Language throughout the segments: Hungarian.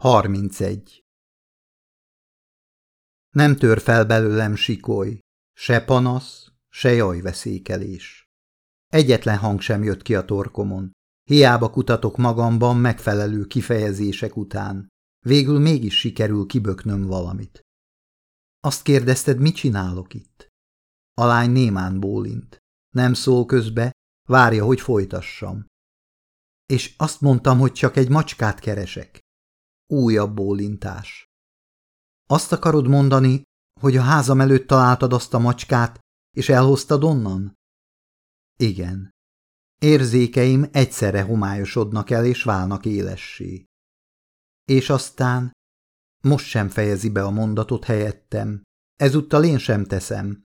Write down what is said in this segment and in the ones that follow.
31. Nem tör fel belőlem sikoly, se panasz, se jajveszékelés. Egyetlen hang sem jött ki a torkomon. Hiába kutatok magamban megfelelő kifejezések után. Végül mégis sikerül kiböknöm valamit. Azt kérdezted, mit csinálok itt? A lány némán bólint. Nem szól közbe, várja, hogy folytassam. És azt mondtam, hogy csak egy macskát keresek. Újabb bólintás. Azt akarod mondani, hogy a házam előtt találtad azt a macskát, és elhoztad onnan? Igen. Érzékeim egyszerre homályosodnak el, és válnak élessé. És aztán most sem fejezi be a mondatot helyettem, ezúttal én sem teszem.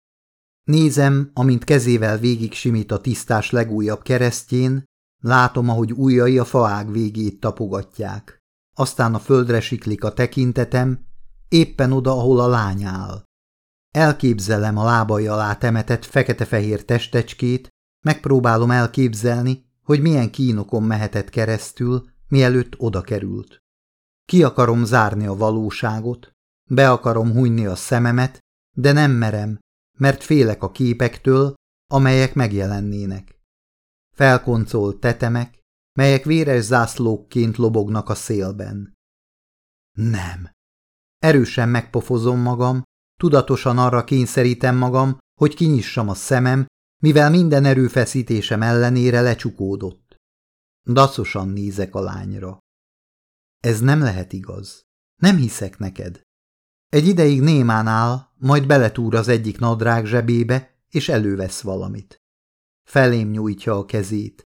Nézem, amint kezével végig simít a tisztás legújabb keresztjén, látom, ahogy ujjai a faág végét tapogatják. Aztán a földre siklik a tekintetem, éppen oda, ahol a lány áll. Elképzelem a lábai alá temetett fekete-fehér testecskét, megpróbálom elképzelni, hogy milyen kínokon mehetett keresztül, mielőtt oda került. Ki akarom zárni a valóságot, be akarom hunyni a szememet, de nem merem, mert félek a képektől, amelyek megjelennének. Felkoncolt tetemek, melyek véres zászlókként lobognak a szélben. Nem. Erősen megpofozom magam, tudatosan arra kényszerítem magam, hogy kinyissam a szemem, mivel minden erőfeszítésem ellenére lecsukódott. Dacosan nézek a lányra. Ez nem lehet igaz. Nem hiszek neked. Egy ideig némán áll, majd beletúr az egyik nadrág zsebébe, és elővesz valamit. Felém nyújtja a kezét.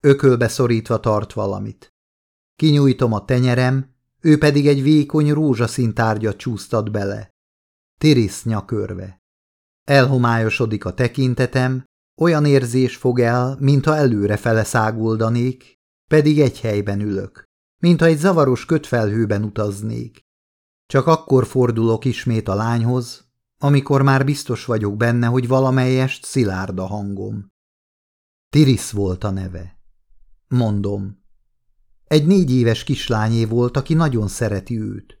Ökölbe szorítva tart valamit. Kinyújtom a tenyerem, ő pedig egy vékony rózsaszín tárgyat csúsztat bele. Tirisz nyakörve. Elhomályosodik a tekintetem, olyan érzés fog el, mintha előrefele száguldanék, pedig egy helyben ülök, mintha egy zavaros kötfelhőben utaznék. Csak akkor fordulok ismét a lányhoz, amikor már biztos vagyok benne, hogy valamelyest szilárd a hangom. Tirisz volt a neve. Mondom. Egy négy éves kislányé volt, aki nagyon szereti őt.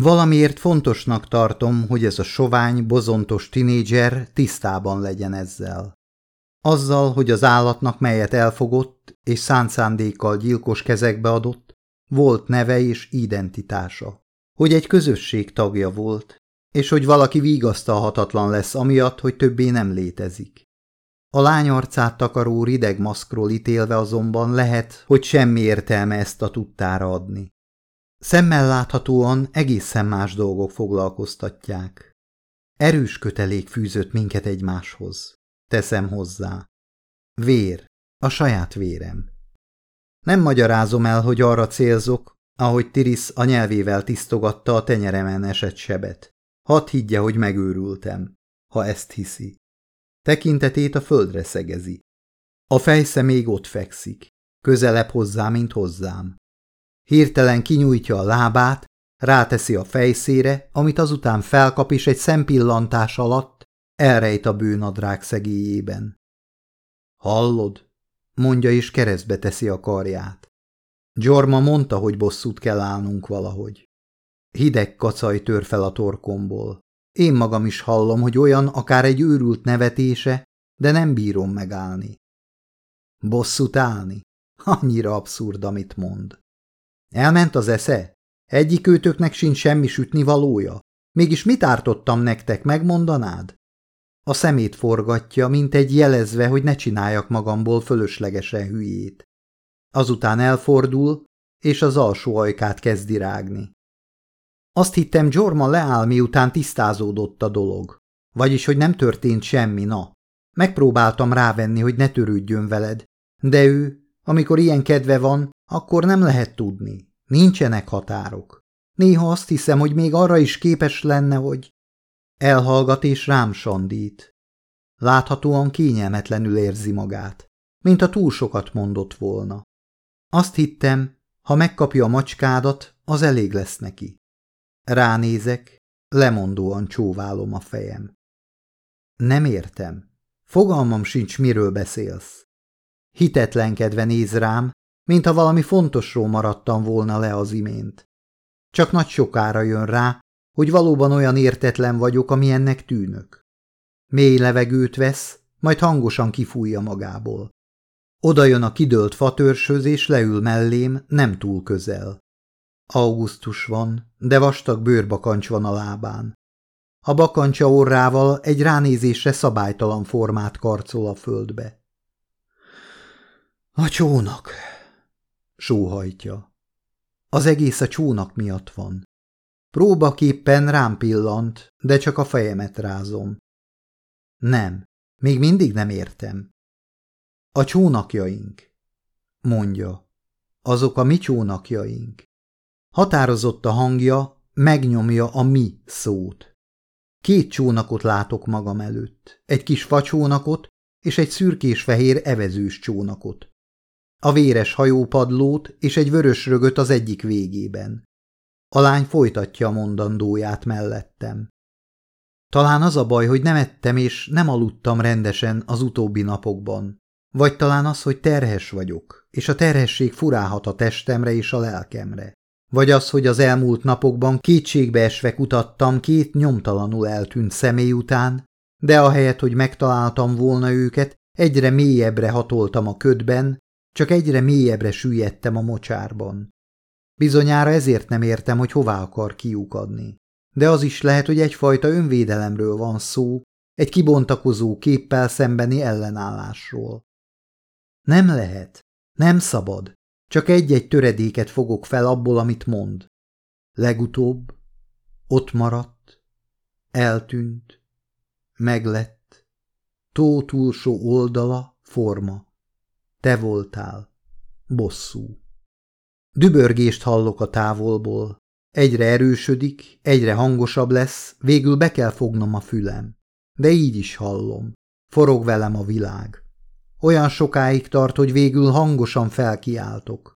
Valamiért fontosnak tartom, hogy ez a sovány, bozontos tinédzser tisztában legyen ezzel. Azzal, hogy az állatnak, melyet elfogott és szánt szándékkal gyilkos kezekbe adott, volt neve és identitása. Hogy egy közösség tagja volt, és hogy valaki vigasztalhatatlan lesz amiatt, hogy többé nem létezik. A lány arcát takaró rideg maszkról ítélve azonban lehet, hogy semmi értelme ezt a tudtára adni. Szemmel láthatóan egészen más dolgok foglalkoztatják. Erős kötelék fűzött minket egymáshoz. Teszem hozzá. Vér, a saját vérem. Nem magyarázom el, hogy arra célzok, ahogy Tiris a nyelvével tisztogatta a tenyeremen esett sebet. Hadd higgye, hogy megőrültem, ha ezt hiszi. Tekintetét a földre szegezi. A fejsze még ott fekszik, közelebb hozzá, mint hozzám. Hirtelen kinyújtja a lábát, ráteszi a fejszére, amit azután felkap és egy szempillantás alatt elrejt a bőnadrág szegélyében. Hallod? mondja és keresztbe teszi a karját. Jorma mondta, hogy bosszút kell állnunk valahogy. Hideg kacaj tör fel a torkomból. Én magam is hallom, hogy olyan akár egy őrült nevetése, de nem bírom megállni. Bosszút állni? Annyira abszurd, amit mond. Elment az esze? Egyik őtöknek sincs semmi sütni valója? Mégis mit ártottam nektek, megmondanád? A szemét forgatja, mint egy jelezve, hogy ne csináljak magamból fölöslegesen hülyét. Azután elfordul, és az alsó ajkát kezdi rágni. Azt hittem, Jorma leáll, miután tisztázódott a dolog. Vagyis, hogy nem történt semmi, na. Megpróbáltam rávenni, hogy ne törődjön veled, de ő, amikor ilyen kedve van, akkor nem lehet tudni. Nincsenek határok. Néha azt hiszem, hogy még arra is képes lenne, hogy... Elhallgat és rám sandít. Láthatóan kényelmetlenül érzi magát, mint a túl sokat mondott volna. Azt hittem, ha megkapja a macskádat, az elég lesz neki. Ránézek, lemondóan csóválom a fejem. Nem értem. Fogalmam sincs, miről beszélsz. Hitetlenkedve néz rám, mintha valami fontosról maradtam volna le az imént. csak nagy sokára jön rá, hogy valóban olyan értetlen vagyok, amilyennek tűnök. Mély levegőt vesz, majd hangosan kifújja magából. Oda jön a kidőlt fatörsöz, és leül mellém, nem túl közel. Augusztus van, de vastag bőrbakancs van a lábán. A bakancsa orrával egy ránézésre szabálytalan formát karcol a földbe. A csónak, sóhajtja. Az egész a csónak miatt van. Próbaképpen rám pillant, de csak a fejemet rázom. Nem, még mindig nem értem. A csónakjaink, mondja. Azok a mi csónakjaink. Határozott a hangja, megnyomja a mi szót. Két csónakot látok magam előtt, egy kis facsónakot és egy szürkés-fehér evezős csónakot. A véres hajópadlót és egy vörös rögöt az egyik végében. A lány folytatja a mondandóját mellettem. Talán az a baj, hogy nem ettem és nem aludtam rendesen az utóbbi napokban. Vagy talán az, hogy terhes vagyok, és a terhesség furálhat a testemre és a lelkemre. Vagy az, hogy az elmúlt napokban kétségbe esve kutattam két nyomtalanul eltűnt személy után, de ahelyett, hogy megtaláltam volna őket, egyre mélyebbre hatoltam a ködben, csak egyre mélyebbre süllyedtem a mocsárban. Bizonyára ezért nem értem, hogy hová akar kiukadni. De az is lehet, hogy egyfajta önvédelemről van szó, egy kibontakozó képpel szembeni ellenállásról. Nem lehet, nem szabad, csak egy-egy töredéket fogok fel abból, amit mond. Legutóbb ott maradt, eltűnt, meglett, tó túlsó oldala, forma. Te voltál, bosszú. Dübörgést hallok a távolból. Egyre erősödik, egyre hangosabb lesz, végül be kell fognom a fülem. De így is hallom. Forog velem a világ. Olyan sokáig tart, hogy végül hangosan felkiáltok.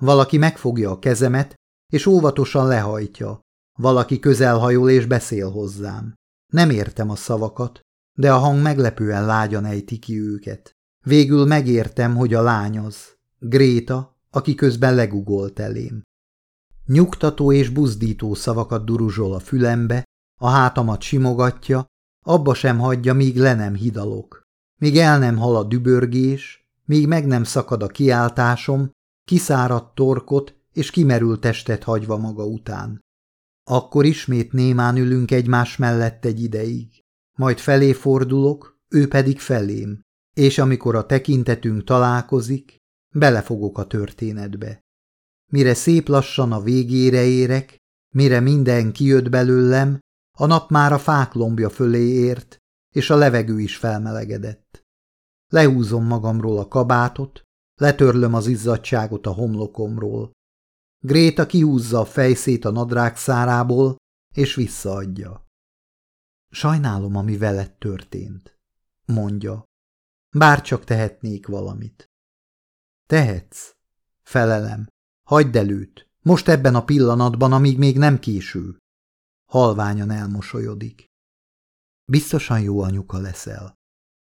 Valaki megfogja a kezemet, és óvatosan lehajtja. Valaki közelhajol és beszél hozzám. Nem értem a szavakat, de a hang meglepően lágyan ejti ki őket. Végül megértem, hogy a lány az. Gréta, aki közben legugolt elém. Nyugtató és buzdító szavakat duruzsol a fülembe, a hátamat simogatja, abba sem hagyja, míg le nem hidalok. Míg el nem hal a dübörgés, míg meg nem szakad a kiáltásom, kiszáradt torkot és kimerült testet hagyva maga után. Akkor ismét némán ülünk egymás mellett egy ideig. Majd felé fordulok, ő pedig felém, és amikor a tekintetünk találkozik, belefogok a történetbe. Mire szép lassan a végére érek, mire minden kijött belőlem, a nap már a fák lombja fölé ért, és a levegő is felmelegedett. Lehúzom magamról a kabátot, letörlöm az izzadságot a homlokomról. Gréta kihúzza a fejszét a nadrág szárából, és visszaadja. Sajnálom, ami veled történt, mondja. Bár csak tehetnék valamit. Tehetsz, felelem. Hagyd előtt, most ebben a pillanatban, amíg még nem késő. Halványan elmosolyodik. Biztosan jó anyuka leszel.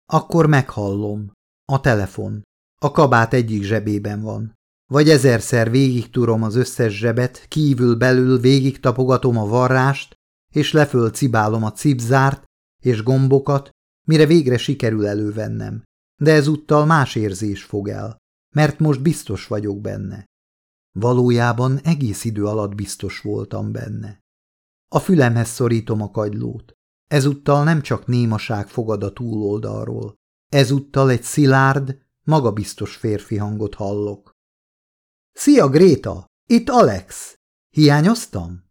Akkor meghallom. A telefon. A kabát egyik zsebében van. Vagy ezerszer végig turom az összes zsebet, kívül-belül végig tapogatom a varrást, és leföl cibálom a cipzárt és gombokat, mire végre sikerül elővennem. De ezúttal más érzés fog el, mert most biztos vagyok benne. Valójában egész idő alatt biztos voltam benne. A fülemhez szorítom a kagylót. Ezúttal nem csak némaság fogad a túloldalról. Ezúttal egy szilárd, magabiztos férfi hangot hallok. – Szia, Gréta! Itt Alex! Hiányoztam?